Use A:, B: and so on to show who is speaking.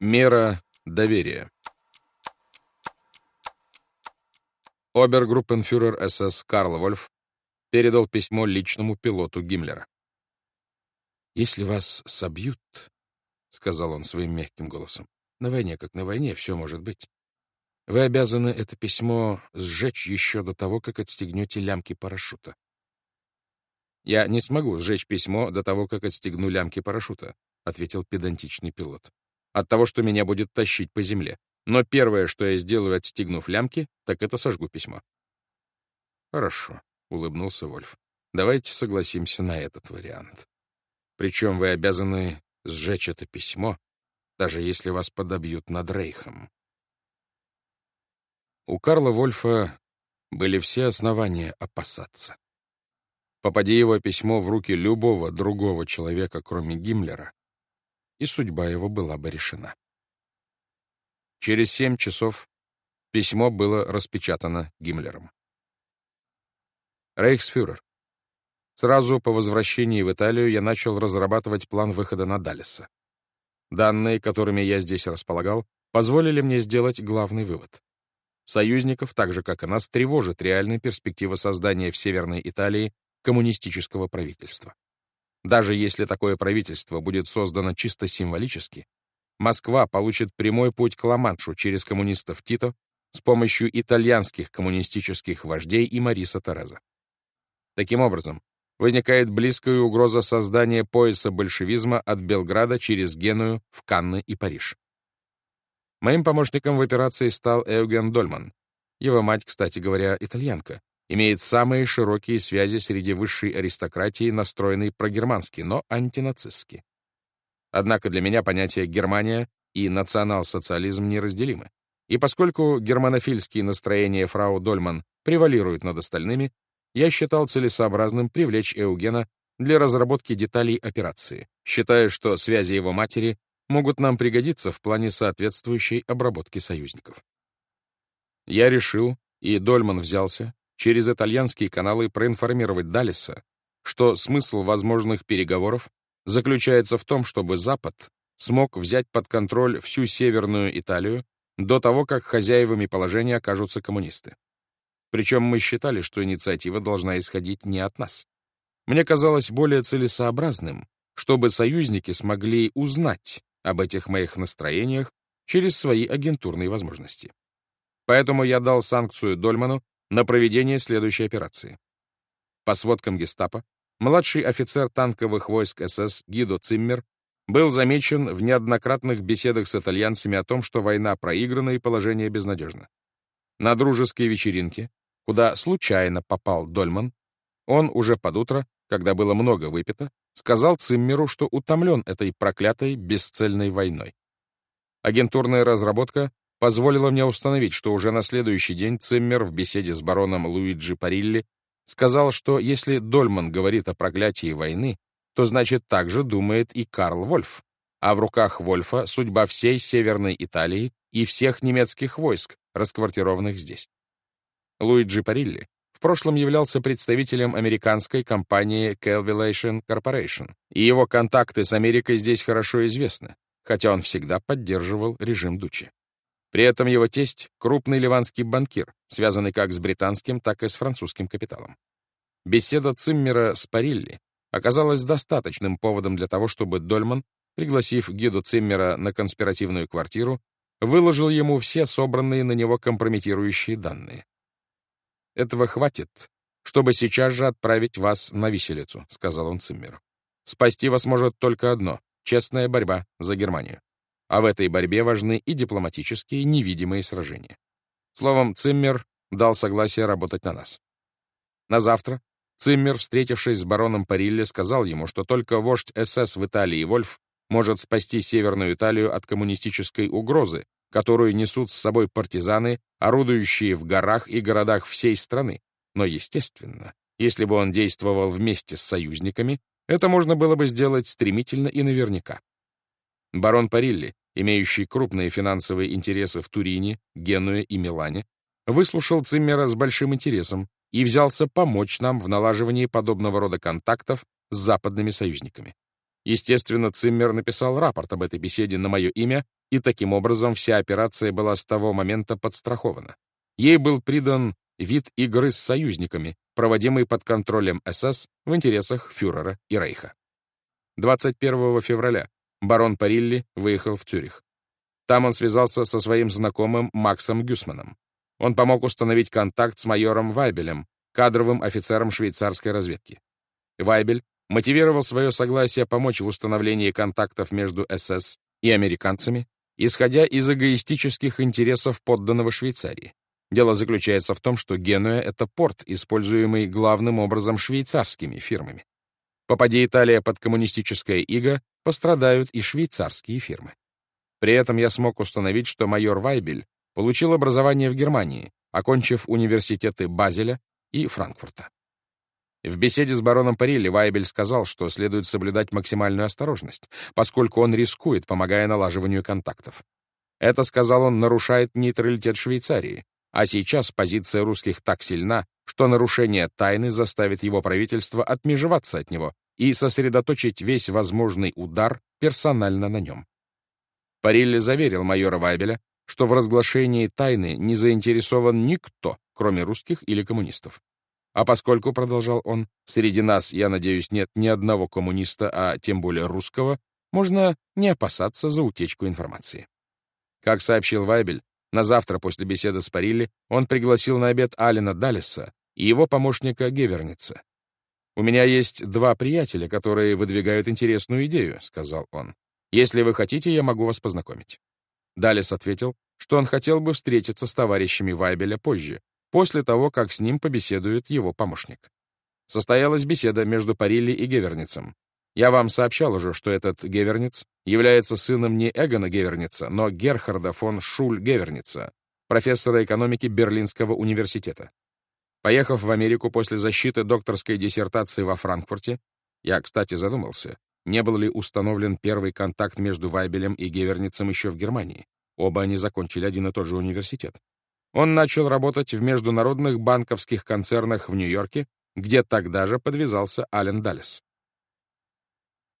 A: Мера доверия. Обергруппенфюрер СС Карл Вольф передал письмо личному пилоту Гиммлера. «Если вас собьют, — сказал он своим мягким голосом, — на войне, как на войне, все может быть. Вы обязаны это письмо сжечь еще до того, как отстегнете лямки парашюта. «Я не смогу сжечь письмо до того, как отстегну лямки парашюта», — ответил педантичный пилот от того, что меня будет тащить по земле. Но первое, что я сделаю, отстегнув лямки, так это сожгу письмо. Хорошо, — улыбнулся Вольф. Давайте согласимся на этот вариант. Причем вы обязаны сжечь это письмо, даже если вас подобьют над Рейхом. У Карла Вольфа были все основания опасаться. Попади его письмо в руки любого другого человека, кроме Гиммлера, и судьба его была бы решена. Через семь часов письмо было распечатано Гиммлером. Рейхсфюрер. Сразу по возвращении в Италию я начал разрабатывать план выхода на Даллеса. Данные, которыми я здесь располагал, позволили мне сделать главный вывод. Союзников, так же как и нас, тревожит реальная перспектива создания в Северной Италии коммунистического правительства. Даже если такое правительство будет создано чисто символически, Москва получит прямой путь к Ла-Маншу через коммунистов Тито с помощью итальянских коммунистических вождей и Мариса Тереза. Таким образом, возникает близкая угроза создания пояса большевизма от Белграда через Геную в Канны и Париж. Моим помощником в операции стал Эуген Дольман. Его мать, кстати говоря, итальянка, имеет самые широкие связи среди высшей аристократии, настроенной прогермански, но антинацистски. Однако для меня понятия «Германия» и национал-социализм неразделимы. И поскольку германофильские настроения фрау Дольман превалируют над остальными, я считал целесообразным привлечь Эугена для разработки деталей операции, считая, что связи его матери могут нам пригодиться в плане соответствующей обработки союзников. Я решил, и Дольман взялся, через итальянские каналы проинформировать Далиса, что смысл возможных переговоров заключается в том, чтобы Запад смог взять под контроль всю Северную Италию до того, как хозяевами положения окажутся коммунисты. Причем мы считали, что инициатива должна исходить не от нас. Мне казалось более целесообразным, чтобы союзники смогли узнать об этих моих настроениях через свои агентурные возможности. Поэтому я дал санкцию Дольману на проведение следующей операции. По сводкам гестапо, младший офицер танковых войск СС Гидо Циммер был замечен в неоднократных беседах с итальянцами о том, что война проиграна и положение безнадежно. На дружеской вечеринке, куда случайно попал Дольман, он уже под утро, когда было много выпито, сказал Циммеру, что утомлен этой проклятой бесцельной войной. Агентурная разработка позволило мне установить, что уже на следующий день Циммер в беседе с бароном Луиджи Парилли сказал, что если Дольман говорит о проклятии войны, то значит так же думает и Карл Вольф, а в руках Вольфа судьба всей Северной Италии и всех немецких войск, расквартированных здесь. Луиджи Парилли в прошлом являлся представителем американской компании Calvilation Corporation, и его контакты с Америкой здесь хорошо известны, хотя он всегда поддерживал режим Дучи. При этом его тесть — крупный ливанский банкир, связанный как с британским, так и с французским капиталом. Беседа Циммера с Парилли оказалась достаточным поводом для того, чтобы Дольман, пригласив Гиду Циммера на конспиративную квартиру, выложил ему все собранные на него компрометирующие данные. «Этого хватит, чтобы сейчас же отправить вас на виселицу», — сказал он Циммеру. «Спасти вас может только одно — честная борьба за Германию а в этой борьбе важны и дипломатические невидимые сражения. Словом, Циммер дал согласие работать на нас. На завтра Циммер, встретившись с бароном Парилле, сказал ему, что только вождь СС в Италии Вольф может спасти Северную Италию от коммунистической угрозы, которую несут с собой партизаны, орудующие в горах и городах всей страны. Но, естественно, если бы он действовал вместе с союзниками, это можно было бы сделать стремительно и наверняка. Барон Парилли, имеющий крупные финансовые интересы в Турине, Генуе и Милане, выслушал Циммера с большим интересом и взялся помочь нам в налаживании подобного рода контактов с западными союзниками. Естественно, Циммер написал рапорт об этой беседе на мое имя и таким образом вся операция была с того момента подстрахована. Ей был придан вид игры с союзниками, проводимый под контролем СС в интересах фюрера и Рейха. 21 февраля барон Парилли выехал в Цюрих. Там он связался со своим знакомым Максом Гюсманом. Он помог установить контакт с майором Вайбелем, кадровым офицером швейцарской разведки. Вайбель мотивировал свое согласие помочь в установлении контактов между СС и американцами, исходя из эгоистических интересов подданного Швейцарии. Дело заключается в том, что Генуя — это порт, используемый главным образом швейцарскими фирмами. Попади Италия под коммунистическое иго, пострадают и швейцарские фирмы. При этом я смог установить, что майор Вайбель получил образование в Германии, окончив университеты Базеля и Франкфурта. В беседе с бароном Парилли Вайбель сказал, что следует соблюдать максимальную осторожность, поскольку он рискует, помогая налаживанию контактов. Это, сказал он, нарушает нейтралитет Швейцарии, а сейчас позиция русских так сильна, что нарушение тайны заставит его правительство отмежеваться от него и сосредоточить весь возможный удар персонально на нем. Парилли заверил майора Вайбеля, что в разглашении тайны не заинтересован никто, кроме русских или коммунистов. А поскольку, продолжал он, среди нас, я надеюсь, нет ни одного коммуниста, а тем более русского, можно не опасаться за утечку информации. Как сообщил Вайбель, на завтра после беседы с Парилли он пригласил на обед Алина Даллеса и его помощника Геверница. «У меня есть два приятеля, которые выдвигают интересную идею», — сказал он. «Если вы хотите, я могу вас познакомить». Даллес ответил, что он хотел бы встретиться с товарищами Вайбеля позже, после того, как с ним побеседует его помощник. Состоялась беседа между Парилли и Геверницем. Я вам сообщал уже, что этот Геверниц является сыном не Эгона Геверница, но Герхарда фон Шуль-Геверница, профессора экономики Берлинского университета. Поехав в Америку после защиты докторской диссертации во Франкфурте, я, кстати, задумался, не был ли установлен первый контакт между Вайбелем и Геверницем еще в Германии. Оба они закончили один и тот же университет. Он начал работать в международных банковских концернах в Нью-Йорке, где тогда же подвязался Ален Даллес.